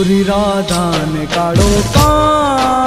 दूरी राधा ने काड़ो का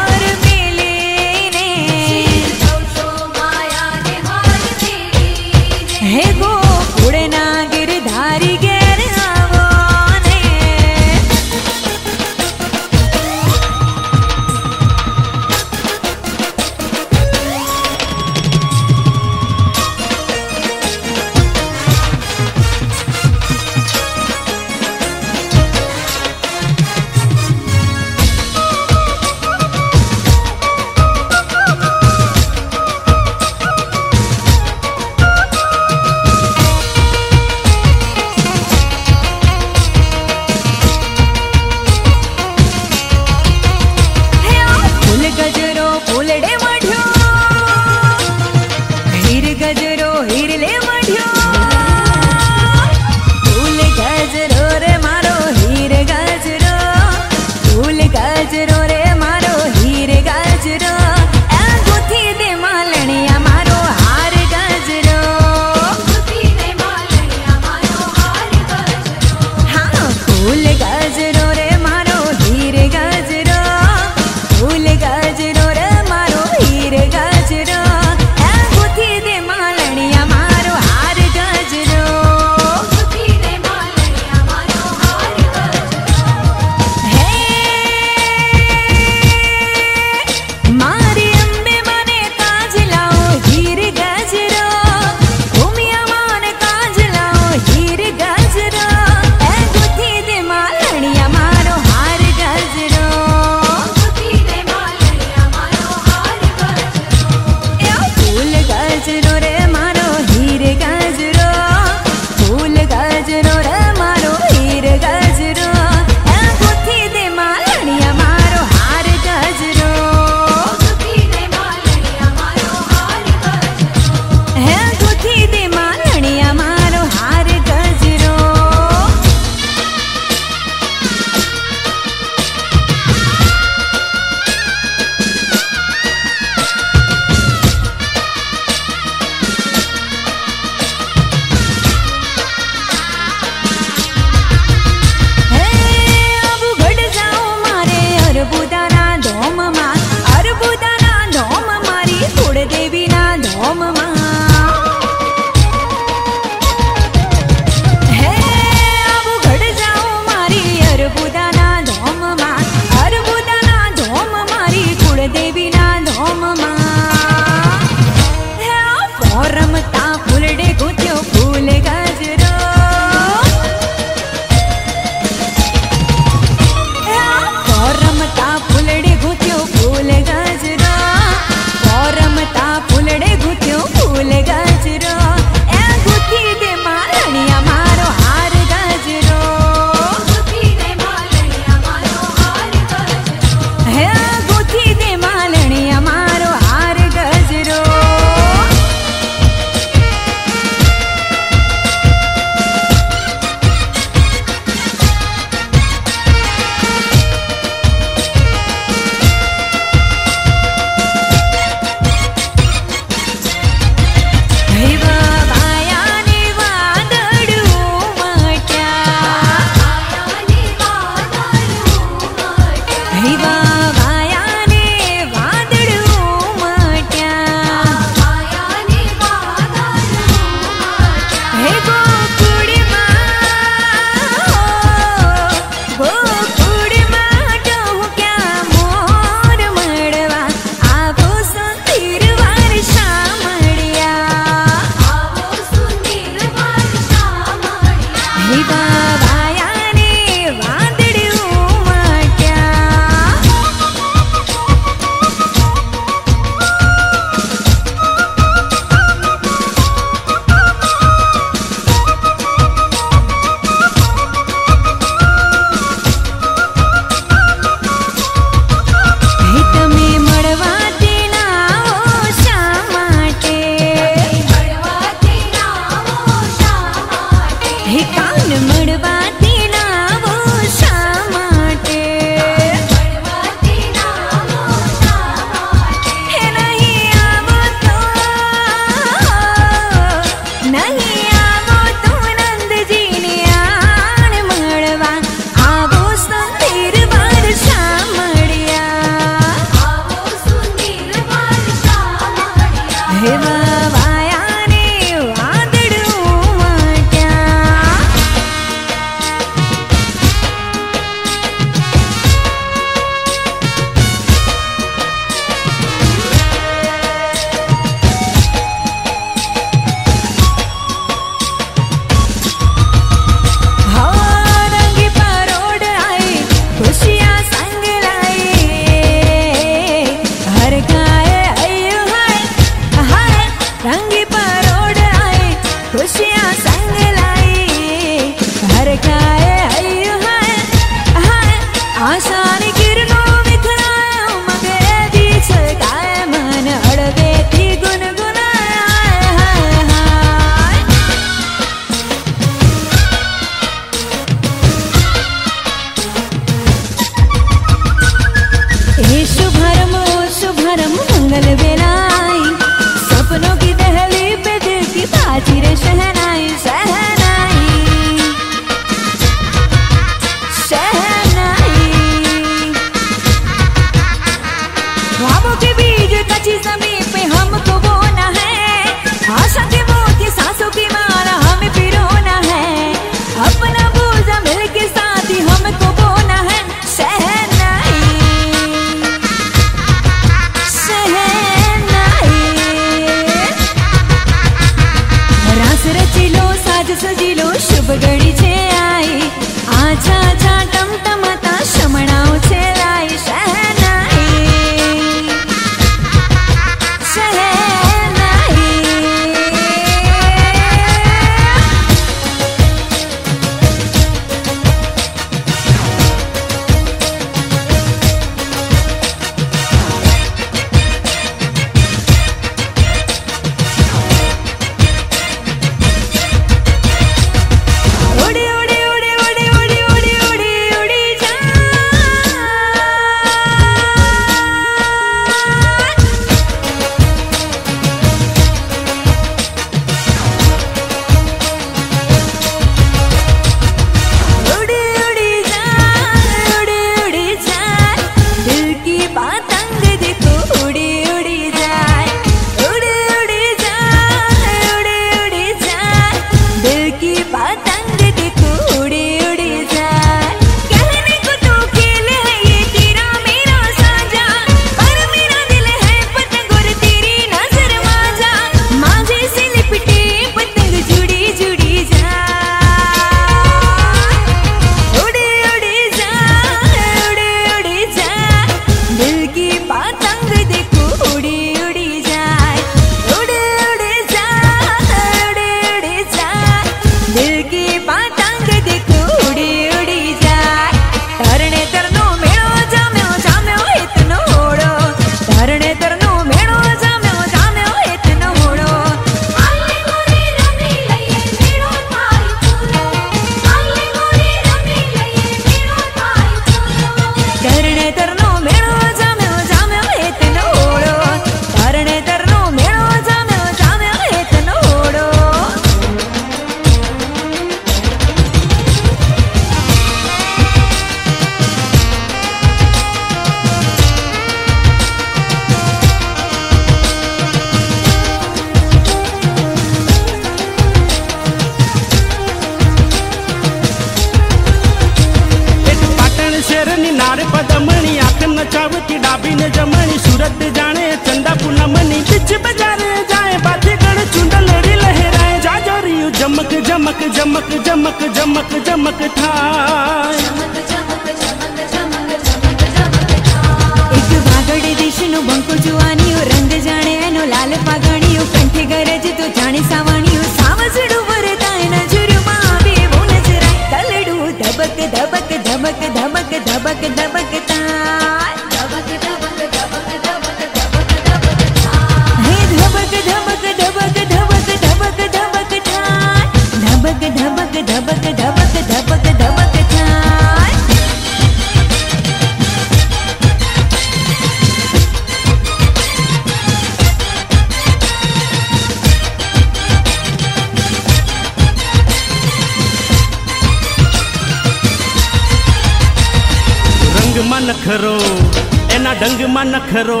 अंग मन खरो।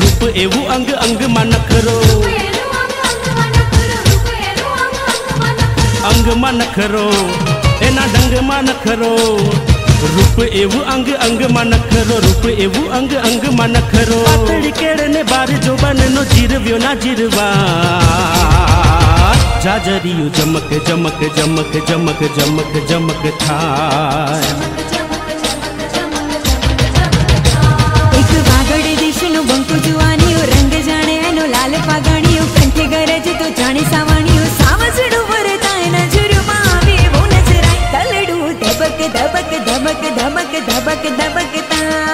रूप एवं अंग अंग मन खरो। अंग मन खरो, एना डंग मन खरो। रूप एवं अंग अंग मन खरो, रूप एवं अंग अंग मन खरो। पतड़ी केड़े ने बार जो बन नो जीर व्यो ना जीरवा। जाजरियो जमक जमक जमक जमक जमक चमक था धमक धबक धमक धबकता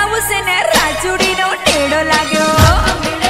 આવશે ને રાજુડીનો ટેડો લાગ્યો.